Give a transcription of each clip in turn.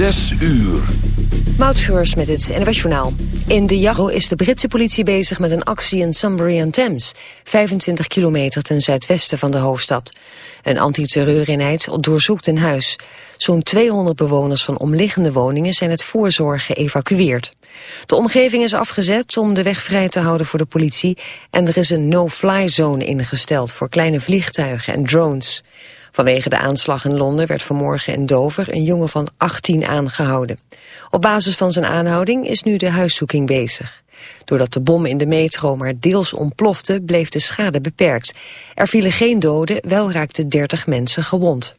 Zes uur. Moutscheurs met het NWS Journaal. In de Jarro is de Britse politie bezig met een actie in Sunbury-on-Thames... 25 kilometer ten zuidwesten van de hoofdstad. Een antiterreureenheid doorzoekt een huis. Zo'n 200 bewoners van omliggende woningen zijn het voorzorg geëvacueerd. De omgeving is afgezet om de weg vrij te houden voor de politie... en er is een no-fly zone ingesteld voor kleine vliegtuigen en drones... Vanwege de aanslag in Londen werd vanmorgen in Dover een jongen van 18 aangehouden. Op basis van zijn aanhouding is nu de huiszoeking bezig. Doordat de bom in de metro maar deels ontplofte, bleef de schade beperkt. Er vielen geen doden, wel raakten 30 mensen gewond.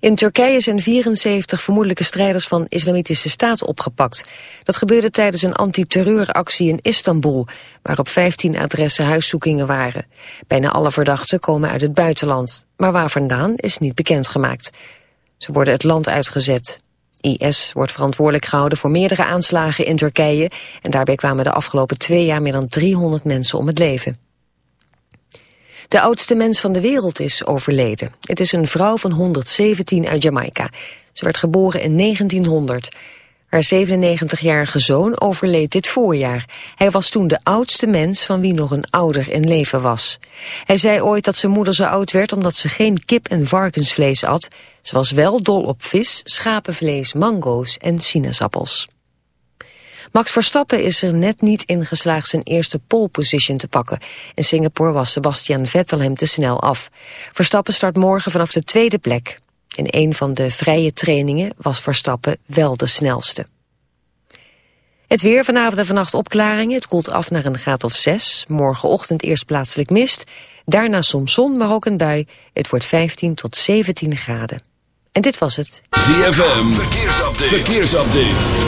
In Turkije zijn 74 vermoedelijke strijders van Islamitische Staat opgepakt. Dat gebeurde tijdens een antiterreuractie in Istanbul, waar op 15 adressen huiszoekingen waren. Bijna alle verdachten komen uit het buitenland, maar waar vandaan is niet bekendgemaakt. Ze worden het land uitgezet. IS wordt verantwoordelijk gehouden voor meerdere aanslagen in Turkije... en daarbij kwamen de afgelopen twee jaar meer dan 300 mensen om het leven. De oudste mens van de wereld is overleden. Het is een vrouw van 117 uit Jamaica. Ze werd geboren in 1900. Haar 97-jarige zoon overleed dit voorjaar. Hij was toen de oudste mens van wie nog een ouder in leven was. Hij zei ooit dat zijn moeder zo oud werd omdat ze geen kip en varkensvlees at. Ze was wel dol op vis, schapenvlees, mango's en sinaasappels. Max Verstappen is er net niet in geslaagd zijn eerste pole position te pakken. In Singapore was Sebastian Vettel hem te snel af. Verstappen start morgen vanaf de tweede plek. In een van de vrije trainingen was Verstappen wel de snelste. Het weer vanavond en vannacht opklaringen. Het koelt af naar een graad of 6. Morgenochtend eerst plaatselijk mist. Daarna soms zon, maar ook een bui. Het wordt 15 tot 17 graden. En dit was het. ZFM, verkeersupdate. verkeersupdate.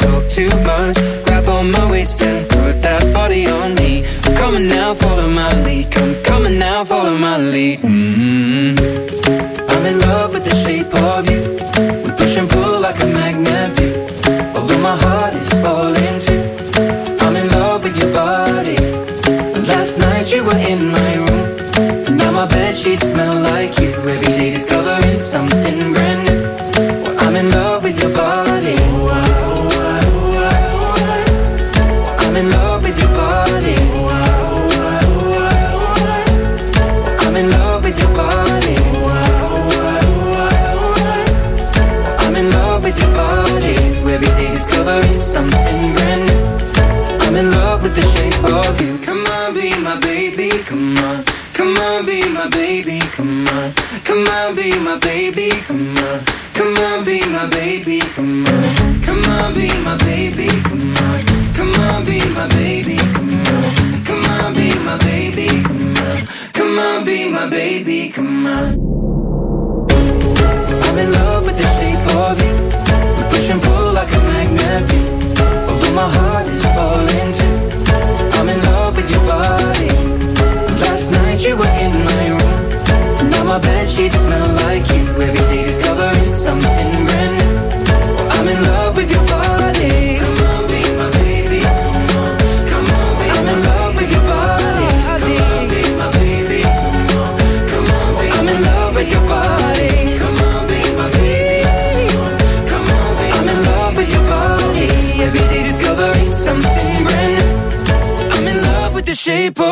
follow my lead. Mm -hmm.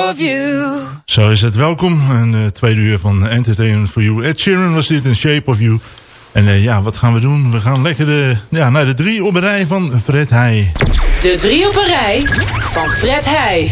Of you. Zo is het. Welkom. Een uh, tweede uur van Entertainment for You. Ed Sheeran was dit in Shape of You. En uh, ja, wat gaan we doen? We gaan lekker de, ja, naar de drie op een rij van Fred Heij. De drie op een rij van Fred Heij.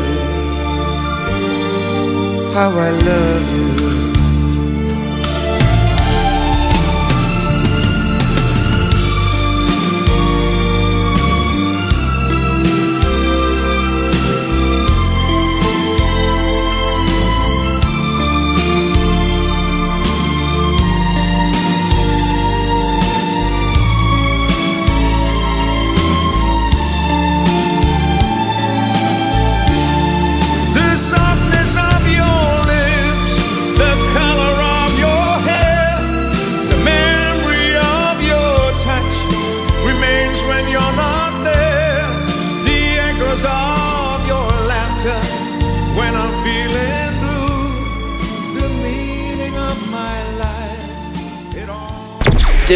how I love you.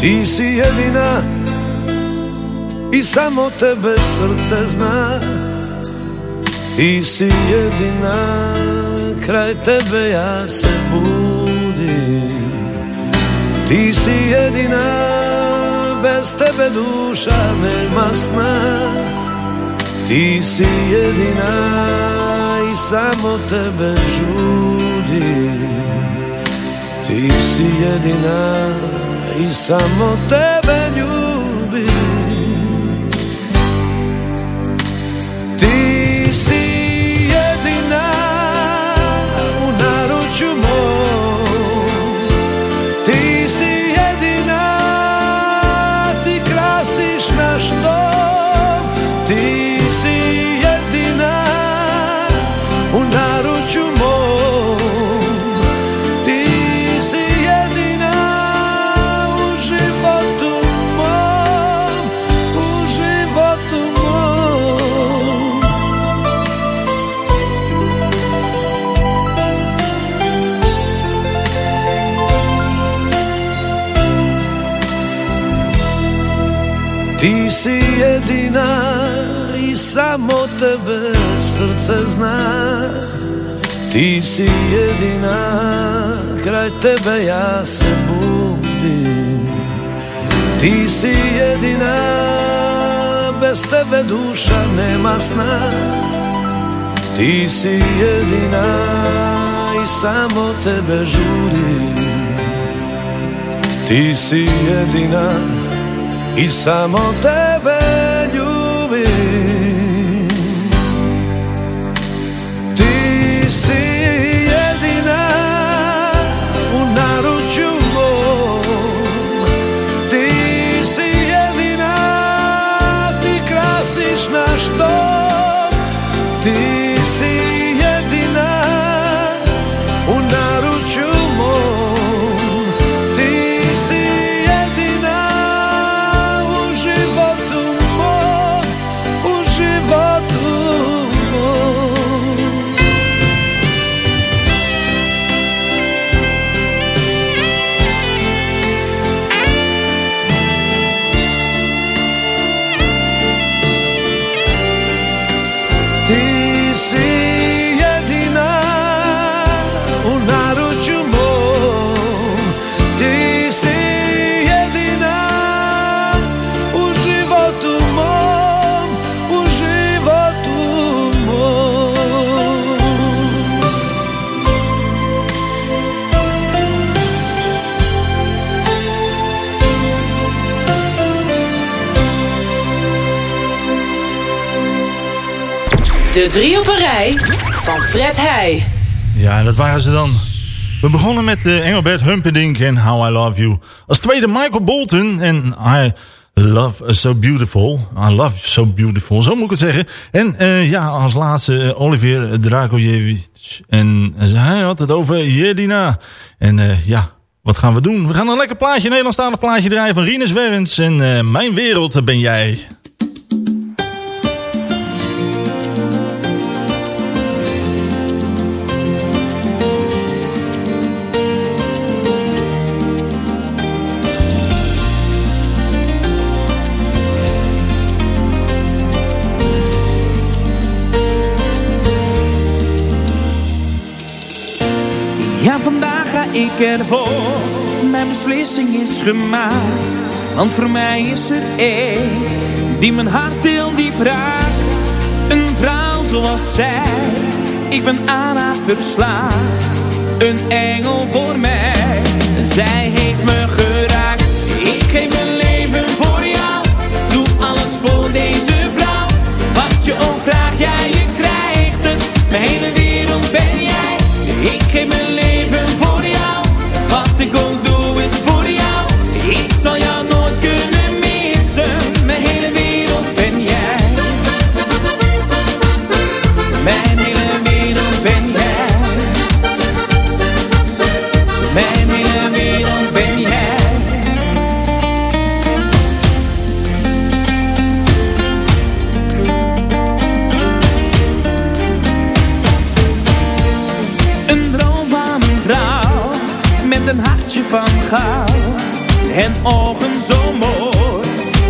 Ti si jedina i samo tebe srce zna. Ti si jedina, kraj tebe ja se budim. Ti si jedina, bez tebe duša nema sna. Ti si jedina i samo tebe žudim. Ti si jedina i samo tebe ljubim jedina i samo tebe srce zna. Ti si jedina, kraj tebe ja se budim. Ti si jedina, bez tebe duša nema sna. Ti si jedina i samo tebe žudim Ti si jedina i samo tebe llueve. Drie op een rij van Fred Heij. Ja, en dat waren ze dan. We begonnen met uh, Engelbert Humperdinck en How I Love You. Als tweede Michael Bolton en I Love So Beautiful. I Love So Beautiful, zo moet ik het zeggen. En uh, ja, als laatste uh, Olivier Dragojevic. En hij had het over Jedina. En ja, wat gaan we doen? We gaan een lekker plaatje, een Nederlandstalig plaatje draaien van Rinus Werens. En Mijn Wereld ben jij. Ja, vandaag ga ik ervoor. Mijn beslissing is gemaakt. Want voor mij is er één die mijn hart heel diep raakt. Een vrouw zoals zij. Ik ben aan haar verslaafd. Een engel voor mij. Zij heeft me geraakt. Ik geef mijn leven voor jou. Doe alles voor deze vrouw. Wat je ook vraagt, ja je krijgt het. Mijn hele wereld ben jij. Ik geef mijn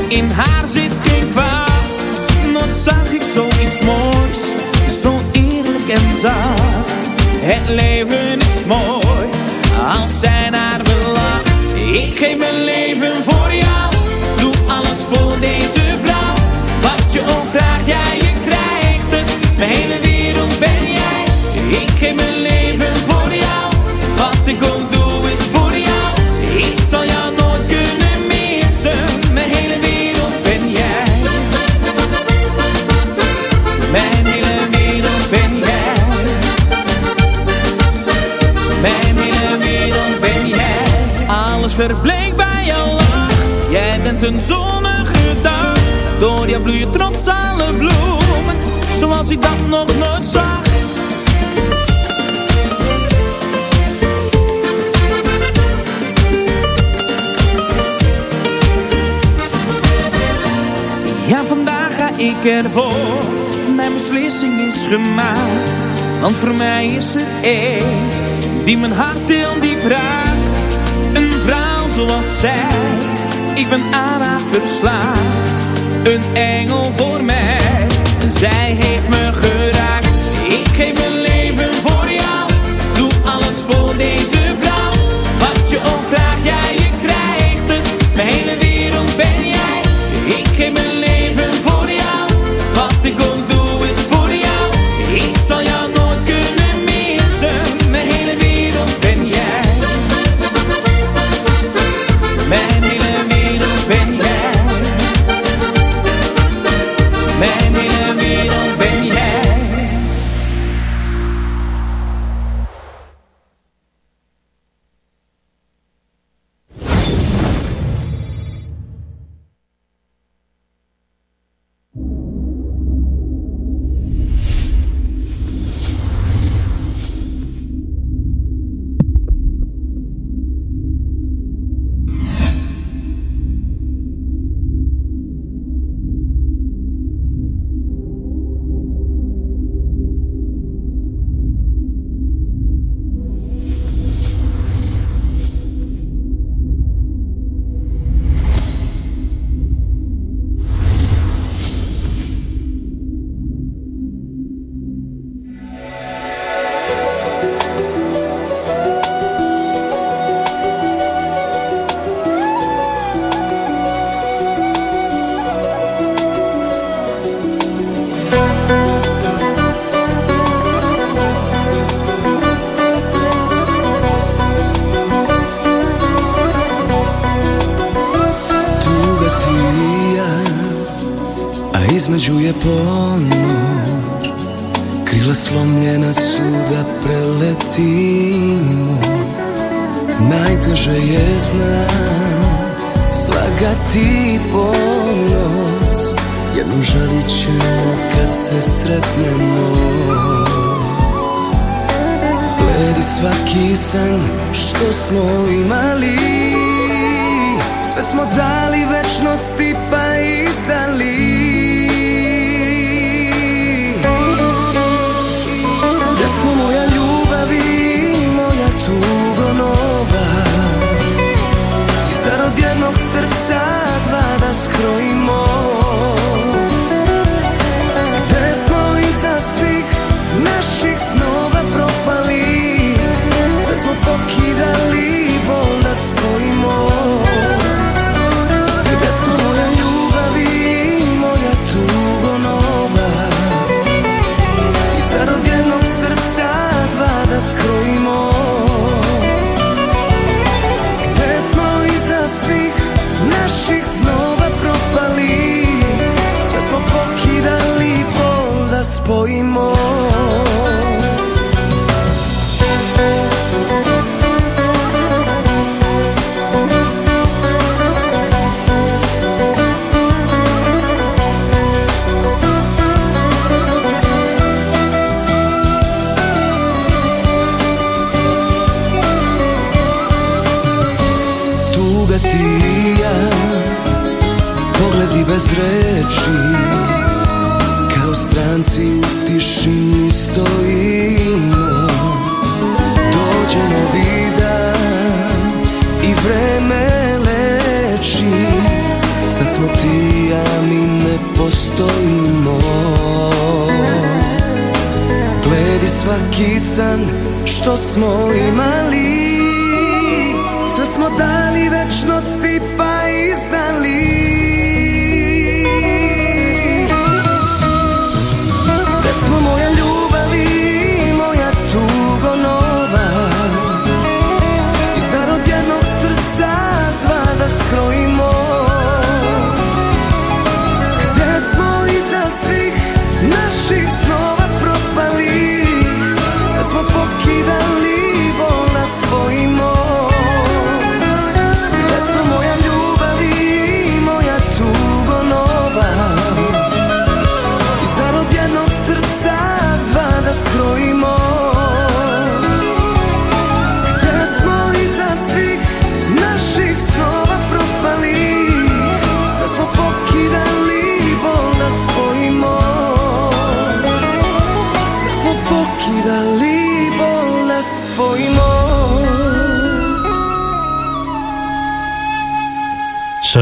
In haar zit geen kwaad, nooit zag ik zoiets moois. Zo eerlijk en zacht, het leven is mooi. Als zij naar me lacht, ik geef mijn leven voor jou. Doe alles voor deze vrouw, wat je ook vraagt, jij een zonnige dag. Door jou bloeien trots alle bloemen. Zoals ik dat nog nooit zag. Ja, vandaag ga ik ervoor. Mijn beslissing is gemaakt. Want voor mij is er één die mijn hart heel diep raakt. Een vrouw zoals zij. Ik ben aan haar verslaafd. Een engel voor mij. Zij heeft me geraakt. Ik geef mijn leven voor jou. Doe alles voor deze vrouw. Wat je ook vraagt, jij je Slagati ponos. Jednom žalit ćemo kad se sretnemo? Gledi svaki san što smo imali. Sve smo dali večnosti pa izdali smo imali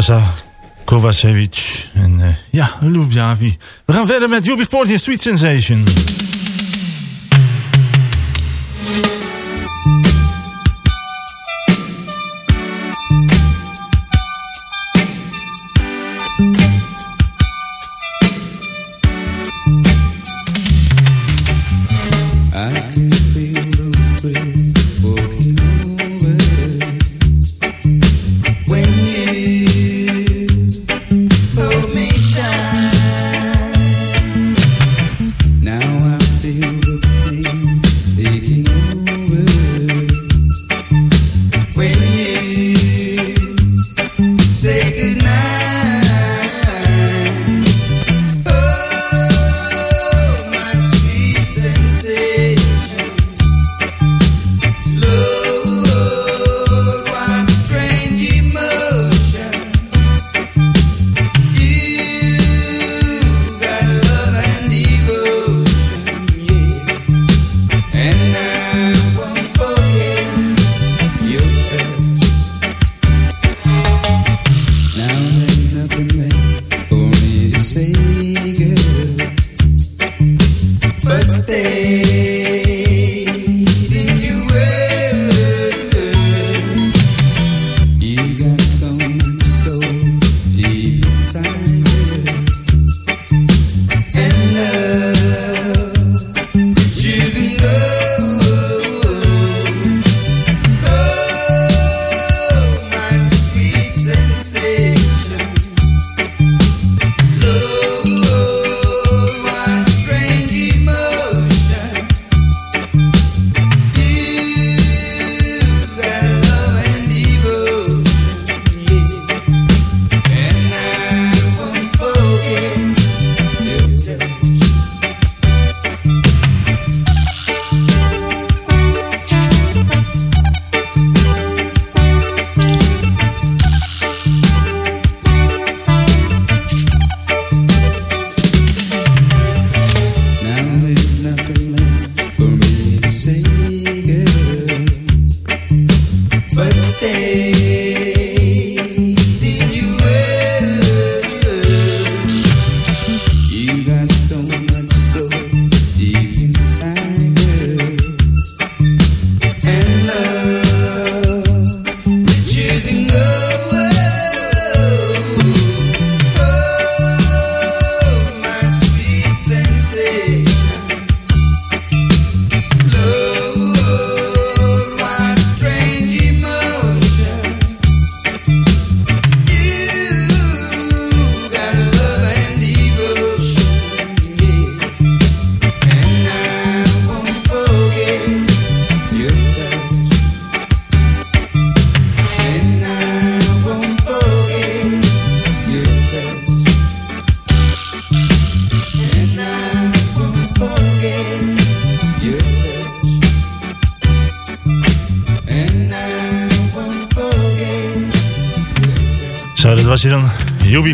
Sasa Kovacevic en eh, ja, Lubjavi. We gaan verder met UB40 Sweet Sensation.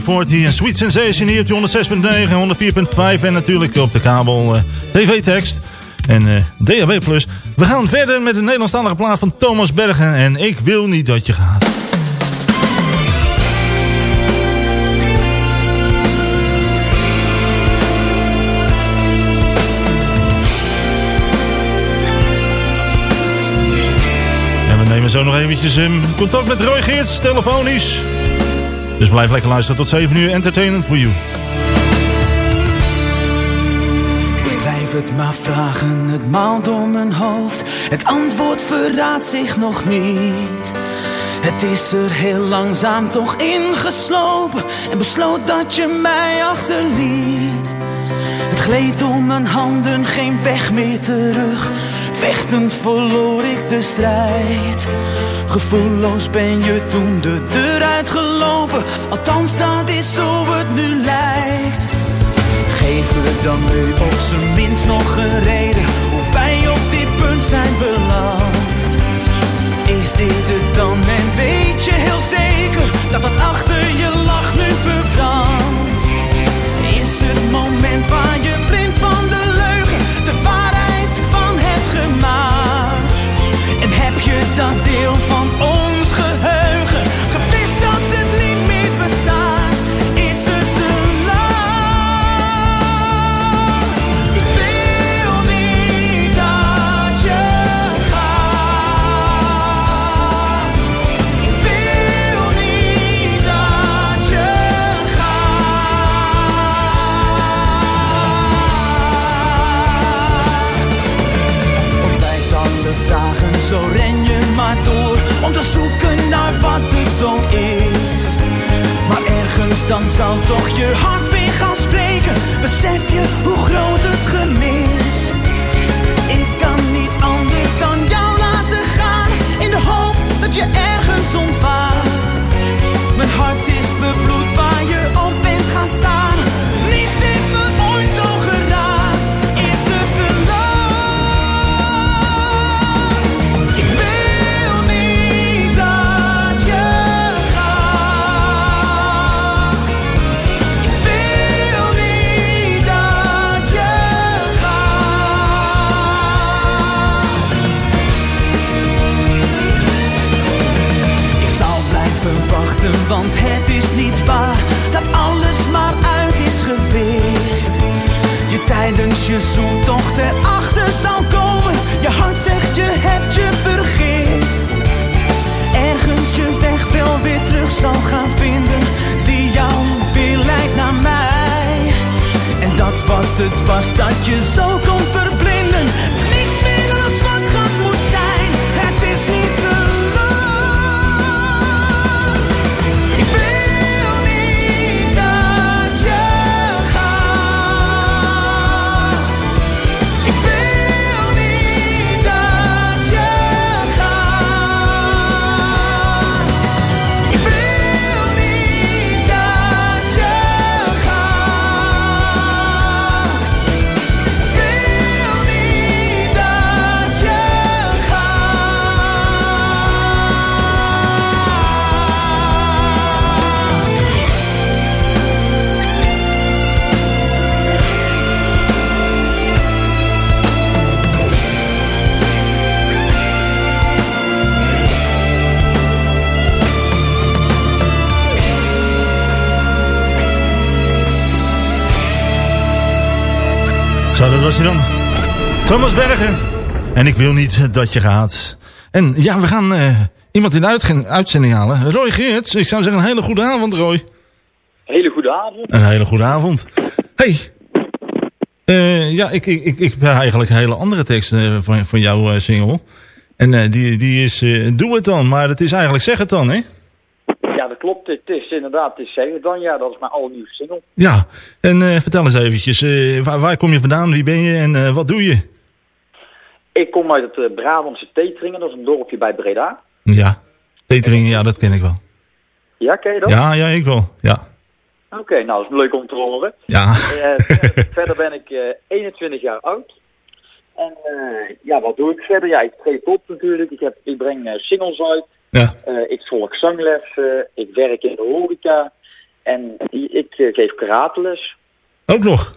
40 en Sweet Sensation hier op 106.9, 104.5 en natuurlijk op de kabel eh, TV-tekst en eh, uh, DHB+. We gaan verder met de Nederlandstalige plaat van Thomas Bergen en Ik wil niet dat je gaat. En we nemen zo nog eventjes ehm, contact met Roy Geerts, telefonisch. Dus blijf lekker luisteren tot 7 uur. Entertainment for you. Ik blijf het maar vragen, het maalt om mijn hoofd. Het antwoord verraadt zich nog niet. Het is er heel langzaam toch ingeslopen en besloot dat je mij achterliet. Het gleed om mijn handen, geen weg meer terug. Vechtend verloor ik de strijd. Gevoelloos ben je toen de deur uitgelopen. Althans, dat is zo het nu lijkt. Geef me dan nu op zijn minst nog een reden hoe wij op dit punt zijn beland. Is dit het dan en weet je heel zeker dat dat achter je lach nu verbrandt? Is het moment waar je blind dan zal toch je hart weer gaan spreken. Besef je hoe groot het gemis? Ik kan niet anders dan jou laten gaan. In de hoop dat je ergens ontwaart. Bergen. En ik wil niet dat je gaat. En ja, we gaan eh, iemand in de uitzending halen. Roy Geerts. Ik zou zeggen een hele goede avond, Roy. Hele goede avond. Een hele goede avond. Hey. Eh, ja, ik, ik, ik, ik heb eigenlijk een hele andere tekst eh, van, van jouw single. En die, die is Doe het dan. Maar het is eigenlijk Zeg het dan, hè? Ja, dat klopt. Het is inderdaad, het is Zeg het dan. Ja, dat is mijn allernieuwste single. Ja. En vertel eens eventjes. waar, waar kom je vandaan? Wie ben je? En wat doe je? Ik kom uit het eh, Brabantse Teteringen. Dat is een dorpje bij Breda. Ja. Petering, ja, dat ken ik wel. Ja, ken je dat? Ja, ja, ik wel. Ja. Oké, nou, dat is leuk om te horen. Ja. Eh, verder, ben ik eh 21 jaar oud. En eh, ja, wat doe ik verder? Ja, ik treed op natuurlijk. Ik, heb, ik breng eh, singles uit. Ja. Eh, ik volg zanglessen. Ik werk in de horeca. En ik eh, geef karateles. Ook nog?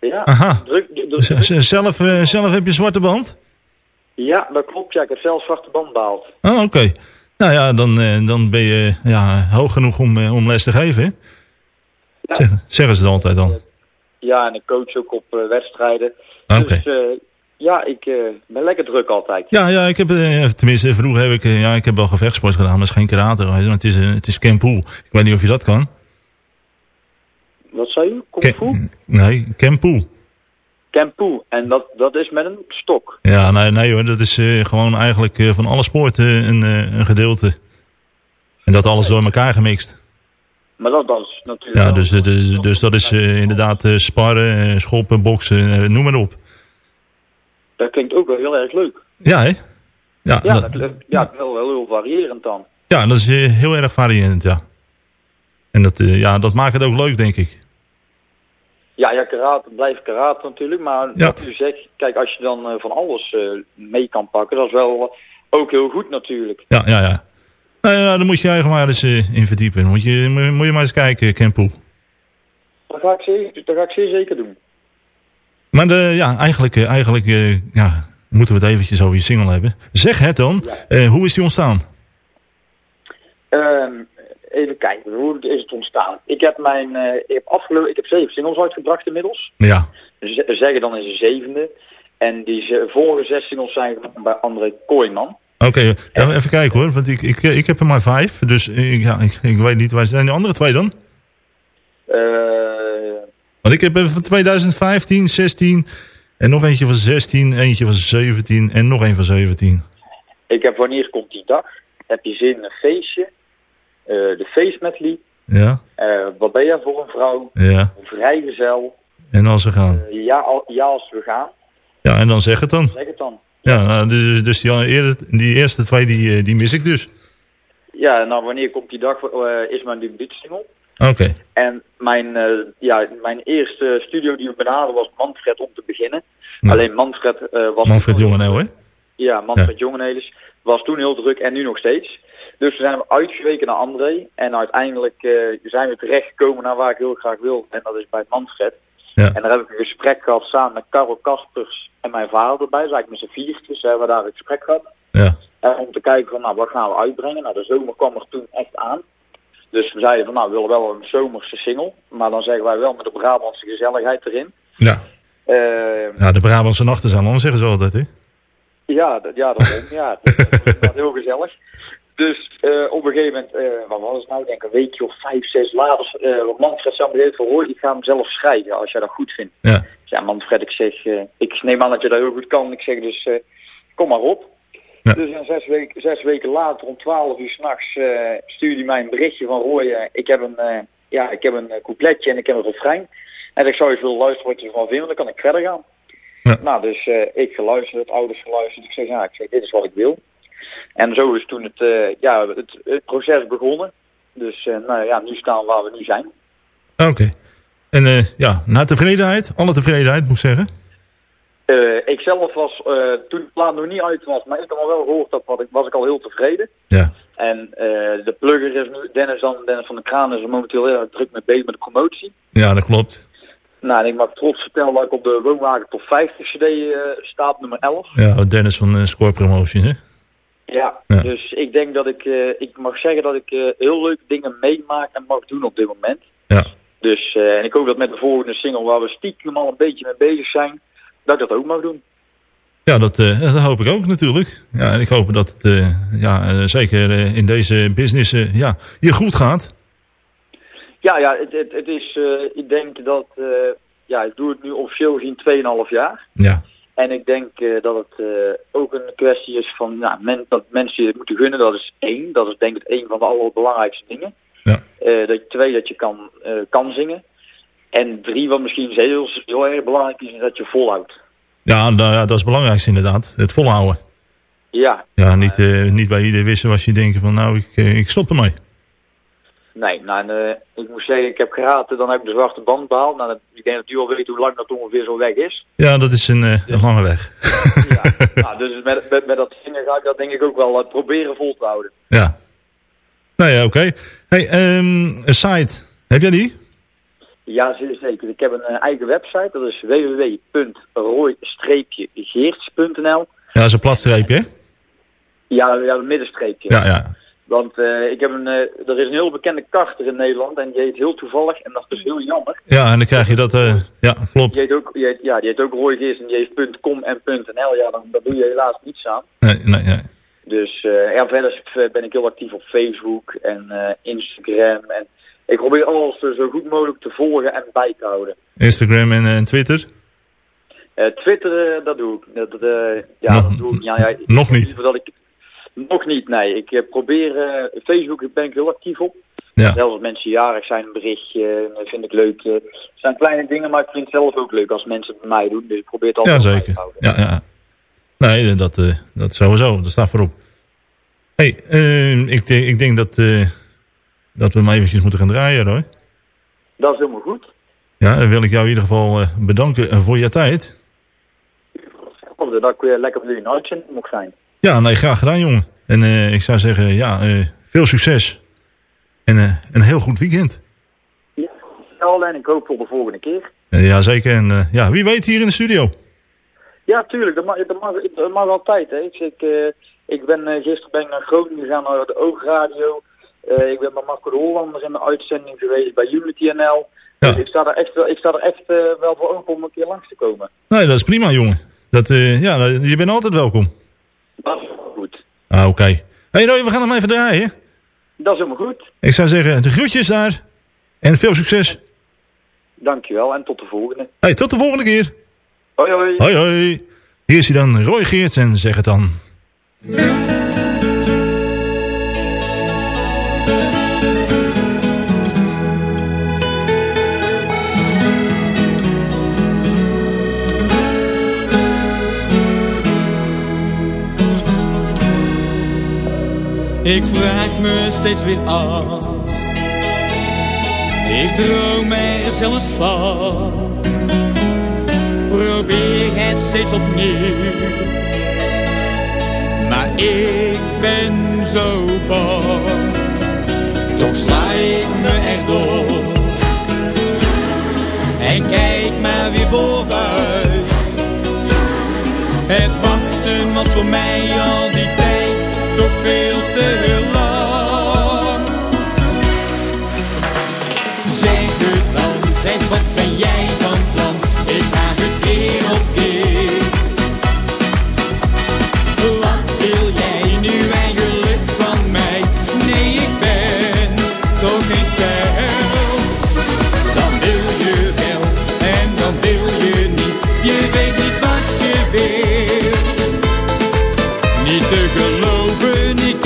Ja, Aha. druk, druk- zelf, eh, zelf heb je zwarte band? ja, dat klopt. Ja, ik heb zelf zwarte band behaald. Oh, oké. Nou ja, dan, eh, dan ben je ja, hoog genoeg om, eh, om les te geven, hè? Ja. Zeg, zeggen ze het altijd dan. Ja, en ik coach ook op wedstrijden. Oké. Dus eh, Ja, ik ben lekker druk altijd. Ja, ja ik heb, tenminste vroeger heb ik, ja, ik heb wel gevechtsport gedaan, maar het is geen karate. Maar het is, het is Kempoe. Ik weet niet of je dat kan. Wat zei u? Kung fu? Nee, Kempoe. Kempoe. En dat, dat is met een stok. Ja, nee, nee hoor, dat is eh, gewoon eigenlijk eh, van alle sporten een, eh, een gedeelte. En dat alles door elkaar gemixt. Maar dat, is natuurlijk Ja, dus, dus, dus dat is inderdaad sparren, schoppen, boksen, noem maar op. dat klinkt ook wel heel erg leuk. Ja, hè? Ja, Ja, dat, dat, ja wel, wel heel variërend dan. ja, dat is heel erg variërend, ja. En dat, eh, ja, dat maakt het ook leuk, denk ik. Ja, ja, karate blijft karate natuurlijk. Maar Ja. wat u zegt, kijk, als je dan eh, van alles eh, mee kan pakken, dat is wel ook heel goed natuurlijk. Ja, ja, ja. Nou ja, daar moet je eigenlijk maar eens in verdiepen. Moet je, moet je maar eens kijken, Kempoe. Dat ga ik zeer, dat ga ik zeer zeker doen. Maar de, ja, eigenlijk, eigenlijk ja, moeten we het eventjes over je single hebben. Zeg het dan, hoe is die ontstaan? Ehm, even kijken, hoe is het ontstaan? Ik heb mijn, eh, ik heb afgelopen, ik heb zeven singles uitgebracht inmiddels. Ja, Z- zeggen dan is de zevende. En die vorige zes singles zijn bij André Kooijman. oké. ja, even kijken hoor, want ik, ik, ik heb er maar vijf. Dus ik, ja, ik, ik weet niet, waar zijn de andere twee dan? Eh, Want ik heb er van 2015, 16 en nog eentje van 16, eentje van 17 en nog een van 17. ik heb Wanneer komt die dag? Heb je zin in een feestje? Eh, de feestmedley. Ja, Eh, wat ben jij voor een vrouw? ja. Vrijgezel. En als we gaan. Eh, ja, al- ja, als we gaan. Ja, en dan zeg het dan. Zeg het dan. Ja, nou, dus, dus die, eerder, die eerste twee, die, die mis ik dus. Ja, nou, wanneer komt die dag? is mijn debuutsingle. Oké, En mijn, ja, mijn eerste studio die we benaderden was Manfred om te beginnen. Ja. Alleen Manfred eh, was... Manfred Jongenel, hè? Ja, Manfred Jongenelis was toen heel druk en nu nog steeds. Dus we zijn uitgeweken naar André. En uiteindelijk eh, zijn we terechtgekomen naar waar ik heel graag wil. En dat is bij Manfred. Ja. En daar heb ik een gesprek gehad samen met Karel Kaspers en mijn vader erbij. Dus eigenlijk met z'n viertjes hebben we daar een gesprek gehad. Ja. En om te kijken van, nou, wat gaan we uitbrengen? Nou, de zomer kwam er toen echt aan. Dus we zeiden van, nou, we willen wel een zomerse single. Maar dan zeggen wij wel met de Brabantse gezelligheid erin. Ja. Ja, de Brabantse nachten zijn lang, zeggen ze altijd, hè? ja, dat, ja, daarom. ja, dat heel gezellig. Dus eh, op een gegeven moment, eh, wat was het nou, denk een weekje of vijf, zes later, uh, Manfred zei me van, hoor, ik ga hem zelf schrijven als jij dat goed vindt. Ja. Ja, Manfred, ik zeg, ik neem aan dat je dat heel goed kan. Ik zeg dus, kom maar op. Ja. Dus en zes, weken, zes weken later, om twaalf uur s'nachts, uh, stuurde hij mij een berichtje van, Roy, uh, ik heb een, uh, ja, ik heb een coupletje en ik heb een refrein. En ik zou eens willen luisteren wat je ervan vindt, dan kan ik verder gaan. Ja. Nou, dus uh, ik geluisterd, ouders geluisterd. Ik zeg, ja, ik zeg, dit is wat ik wil. En zo is toen het, uh, ja, het, het, proces begonnen. Dus uh, nou ja, nu staan waar we nu zijn. Oké. Okay. En uh, ja, naar tevredenheid, alle tevredenheid moet ik zeggen. Uh, ik zelf was, uh, toen het plaat nog niet uit was, maar ik heb al wel gehoord dat was ik, was ik al heel tevreden. Ja. En uh, de plugger is nu, Dennis, dan, Dennis van de Kraan is er momenteel heel erg druk mee bezig met de promotie. Ja, dat klopt. Nou, en ik mag trots vertellen dat ik op de woonwagen top 50 CD staat, nummer 11. Ja, Dennis van Score Promotion, hè? Ja, ja, dus ik denk dat ik, uh, ik mag zeggen dat ik uh, heel leuke dingen meemaak en mag doen op dit moment. Ja. Dus, uh, en ik hoop dat met de volgende single waar we stiekem al een beetje mee bezig zijn, dat ik dat ook mag doen. Ja, dat, dat hoop ik ook natuurlijk. Ja, en ik hoop dat het ja, zeker in deze business ja, je goed gaat. Ja, ja het, het, het is, ik denk dat, ja, ik doe het nu officieel gezien 2,5 jaar. Ja. En ik denk uh, dat het uh, ook een kwestie is van nou, men, dat mensen je het moeten gunnen. Dat is één. Dat is denk ik één van de allerbelangrijkste dingen. Ja. Uh, dat, twee, dat je kan, kan zingen. En drie, wat misschien heel, heel erg belangrijk is, is dat je volhoudt. Ja, nou, ja, dat is het belangrijkste inderdaad. Het volhouden. Ja. Ja, niet, niet bij ieder wissen was je denken van nou, ik, ik stop ermee. Nee, nou, uh, ik moet zeggen, ik heb geraten, dan heb ik de zwarte band behaald. Nou, dat, ik denk dat u al weet hoe lang dat ongeveer zo weg is. Ja, dat is een, uh, een lange weg. ja, nou, dus met, met, met dat zingen ga ik dat denk ik ook wel uh, proberen vol te houden. Ja. Nou ja, oké. Okay. Hey, um, een site, heb jij die? Ja, zeker. Ik heb een eigen website, dat is www.rooi-geerts.nl. Ja, dat is een platstreepje, hè? Ja, ja, een middenstreepje. Ja, ja. Want eh, ik heb een, eh, er is een heel bekende karter in Nederland en die heet heel toevallig en dat is dus heel jammer. Ja, en dan krijg je dat... eh, ja, klopt. Die heet ook, die heet, ja, die heet ook Roy Geers en die heeft .com en .nl. Ja, dan, daar doe je helaas niets aan. Nee, nee, nee. Dus ja, verder ben ik heel actief op Facebook en Instagram. En ik probeer alles zo goed mogelijk te volgen en bij te houden. Instagram en, en Twitter? Twitter, dat doe ik. Dat, ja, Nog- dat doe ik. Ja, ja, nog niet. Dat ik, nog niet, nee. Ik eh, probeer... eh, Facebook ben ik heel actief op. Ja. Zelfs als mensen jarig zijn, een berichtje, dat vind ik leuk. eh. Het zijn kleine dingen, maar ik vind het zelf ook leuk als mensen het bij mij doen. Dus ik probeer het Ja, altijd bij zeker. te houden. Ja, ja. Nee, dat, eh, dat sowieso. Dat staat voorop. hey, eh, ik, ik denk dat, eh, dat we hem eventjes moeten gaan draaien, hoor. Dat is helemaal goed. Ja, dan wil ik jou in ieder geval eh, bedanken eh, voor je tijd. Hetzelfde, Dat ik weer lekker jullie in uitzending mocht zijn. Ja, nee, graag gedaan, jongen. En eh, ik zou zeggen, ja, eh, veel succes. En eh, een heel goed weekend. Ja, en ik hoop tot de volgende keer. Ja, zeker. En ja, wie weet hier in de studio. Ja, tuurlijk. Dat mag, dat mag, dat mag altijd. Hè. Ik, ik, ik ben, gisteren ben ik naar Groningen gegaan, naar de Oogradio. Ik ben bij Marco de Hollander in de uitzending geweest bij Unity NL. Dus ik sta er echt, wel- ik sta er echt wel voor open om een keer langs te komen. Nee, dat is prima, jongen. Dat, ja, je bent altijd welkom. Ah, oké. hey, Roy, we gaan hem even draaien. Dat is helemaal goed. Ik zou zeggen, de groetjes daar. En veel succes. Dankjewel en tot de volgende. Hey, tot de volgende keer. Hoi hoi. Hoi, hoi. Hier is hij dan, Roy Geerts. En zeg het dan. Ik vraag me steeds weer af. Ik droom er zelfs van. Probeer het steeds opnieuw. Maar ik ben zo bang. Toch sla ik me echt door. En kijk maar weer vooruit. Het wachten was voor mij al die tijd toch veel te lang. Zeg het dan, zeg wat ben jij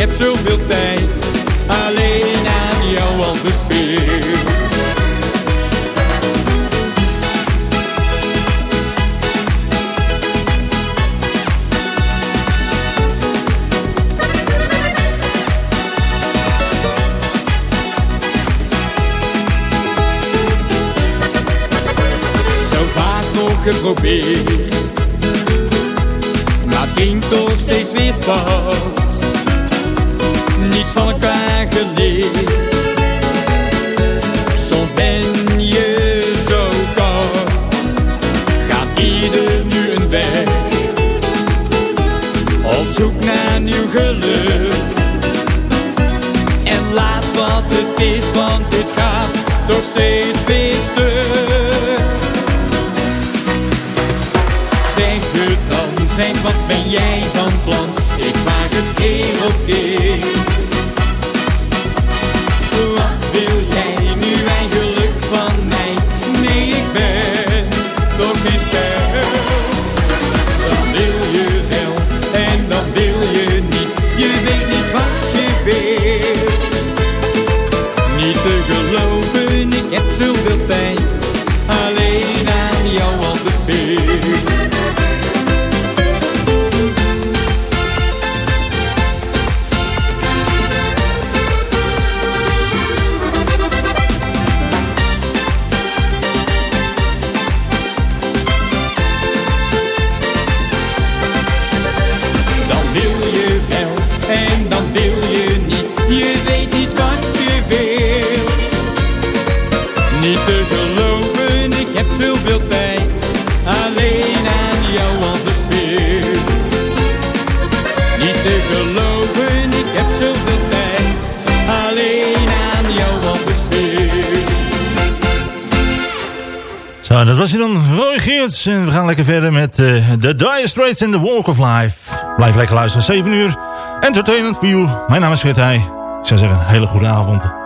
heb zoveel tijd. Alleen aan jou al nog geprobeerd. Maar het ging toch steeds weer fout. Van elkaar geleerd. Soms ben je zo koud. Gaat ieder nu een weg. Op zoek naar nieuw geluk. En laat wat het is, want dit gaat toch steeds weer stuk. Zeg het dan, zeg wat ben jij van plan? Ik vraag het keer op. Zo, dat was hij dan, Roy Geerts. En we gaan lekker verder met uh, The Dire Straits and The Walk of Life. Blijf lekker luisteren, 7 uur. Entertainment for you. Mijn naam is Heij. Ik zou zeggen, hele goede avond.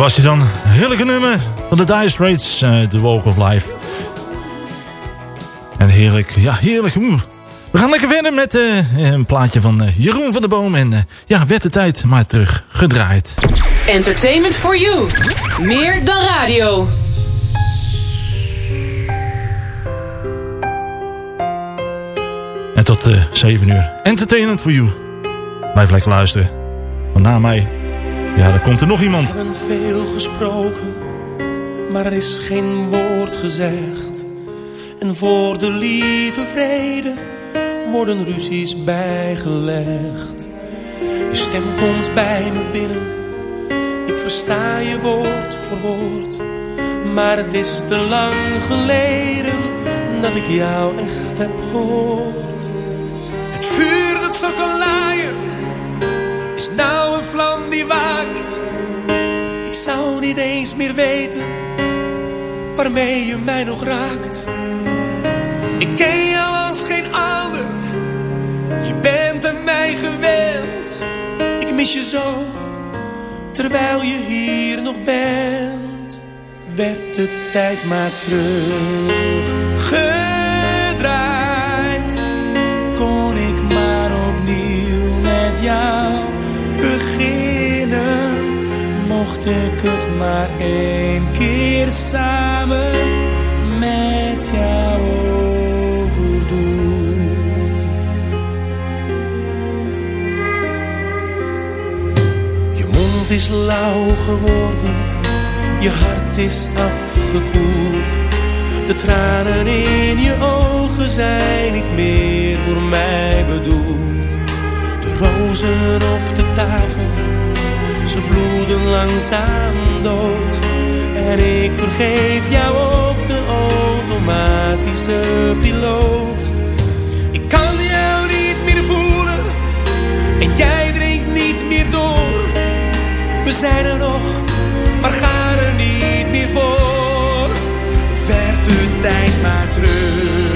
Was hij dan? Heerlijke nummer van de Dire Straits, uh, The Walk of Life. En heerlijk, ja heerlijk. We gaan lekker verder met uh, een plaatje van uh, Jeroen van der Boom. En ja, werd de tijd maar terug gedraaid. Entertainment for you. Meer dan radio. En tot 7 uur. Entertainment for you. Blijf lekker luisteren. Want na mij ja, dan komt er nog iemand. We hebben veel gesproken, maar er is geen woord gezegd. En voor de lieve vrede worden ruzies bijgelegd. Je stem komt bij me binnen, ik versta je woord voor woord. Maar het is te lang geleden dat ik jou echt heb gehoord. Het vuur dat zal kan laaien is nou een vlam die waakt. Ik zou niet eens meer weten waarmee je mij nog raakt. Ik ken jou als geen ander, je bent aan mij gewend. Ik mis je zo, terwijl je hier nog bent. Werd de tijd maar teruggedraaid, kon ik maar opnieuw met jou Mocht ik het maar één keer samen met jou overdoen. Je mond is lauw geworden, je hart is afgekoeld. De tranen in je ogen zijn niet meer voor mij bedoeld. De rozen op de tafel, ze bloeden langzaam dood. En ik vergeef jou op de automatische piloot. Ik kan jou niet meer voelen en jij drinkt niet meer door. We zijn er nog, maar gaan er niet meer voor. Werd de tijd maar terug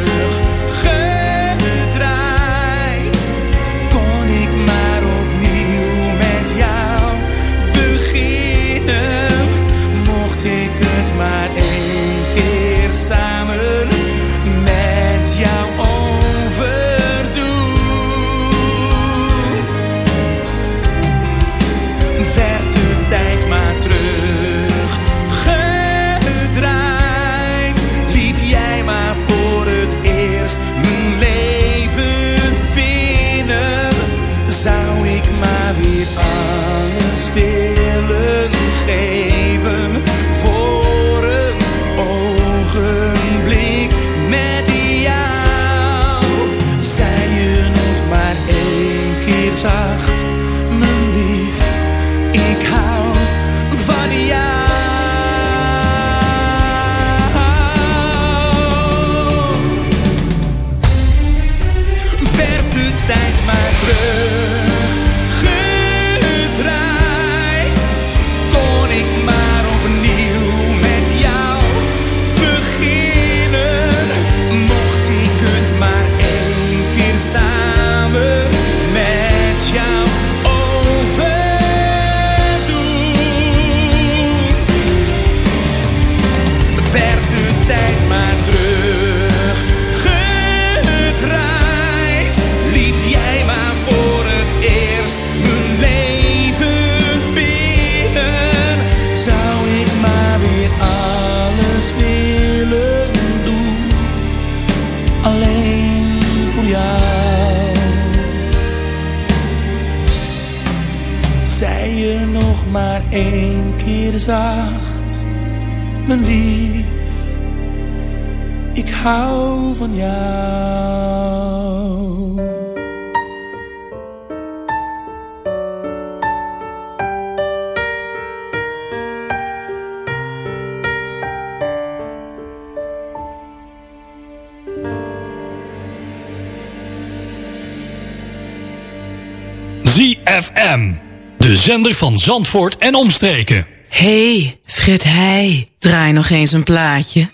hou van jou. ZFM. De zender van Zandvoort en omstreken. hey, Fred Heij, draai nog eens een plaatje.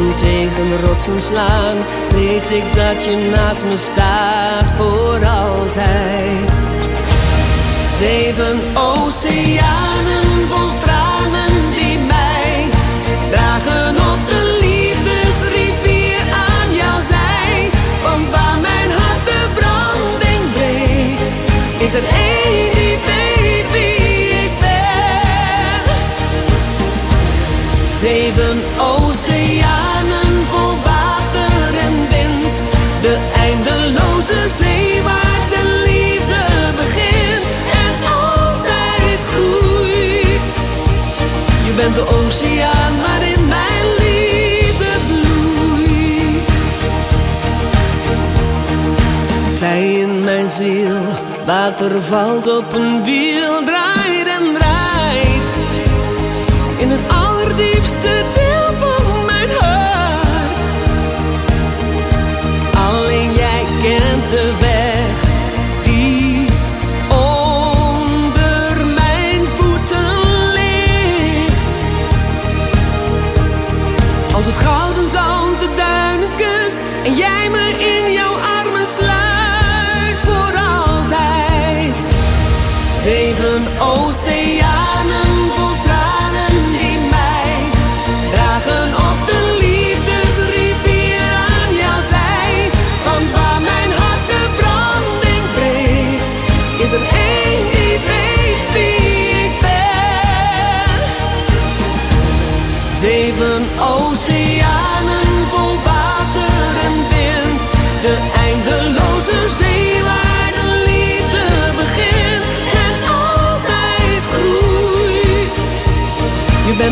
de golven tegen rotsen slaan, weet ik dat je naast me staat voor altijd. Zeven oceanen bent de oceaan waarin mijn liefde vloeit. Tij in mijn ziel, water valt op een wiel, draait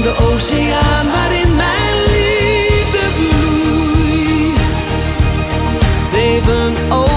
De oceaan waarin mijn liefde vloeit. Zeven oceanen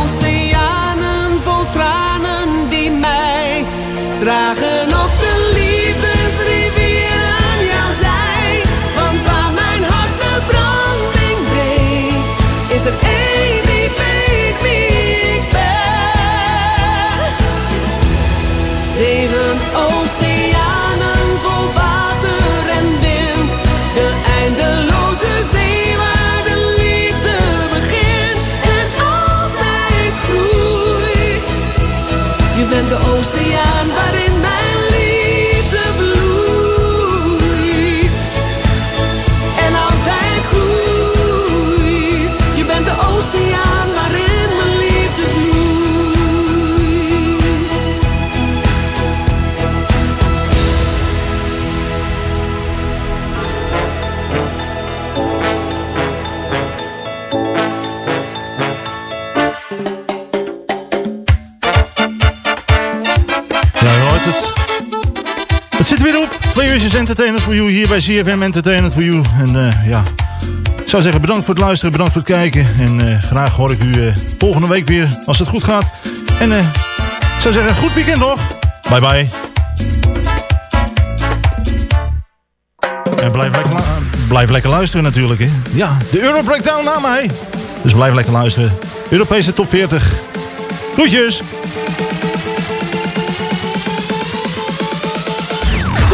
uurtjes Entertainment for You hier bij CFM Entertainment for You. En eh, ja, ik zou zeggen bedankt voor het luisteren, bedankt voor het kijken. En eh, graag hoor ik u eh, volgende week weer als het goed gaat. En ik zou zeggen, goed weekend nog. Bye bye. En blijf lekker, blijf lekker luisteren natuurlijk. Hè. Ja, de Euro Breakdown na mij. Dus blijf lekker luisteren. Europese top 40. Groetjes.